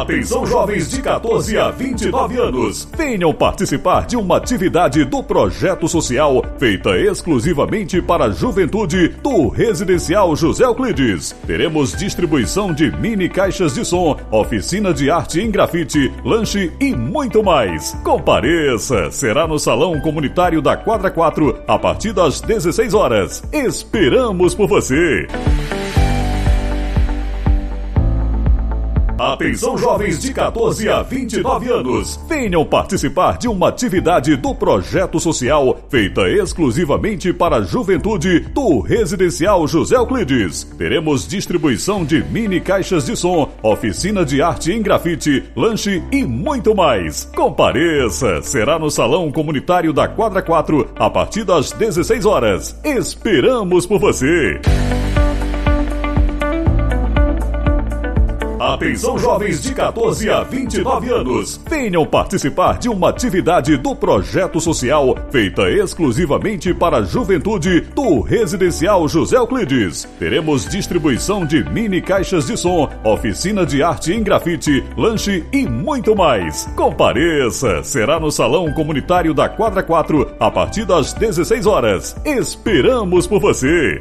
Atenção jovens de 14 a 29 anos. Venham participar de uma atividade do projeto social feita exclusivamente para a juventude do Residencial José Euclides. Teremos distribuição de mini caixas de som, oficina de arte em grafite, lanche e muito mais. Compareça! Será no Salão Comunitário da Quadra 4 a partir das 16 horas. Esperamos por você! Atenção jovens de 14 a 29 anos. Venham participar de uma atividade do projeto social feita exclusivamente para a juventude do Residencial José Euclides. Teremos distribuição de mini caixas de som, oficina de arte em grafite, lanche e muito mais. Compareça! Será no Salão Comunitário da Quadra 4 a partir das 16 horas. Esperamos por você! Atenção jovens de 14 a 29 anos. Venham participar de uma atividade do projeto social feita exclusivamente para a juventude do Residencial José Euclides. Teremos distribuição de mini caixas de som, oficina de arte em grafite, lanche e muito mais. Compareça! Será no Salão Comunitário da Quadra 4 a partir das 16 horas. Esperamos por você!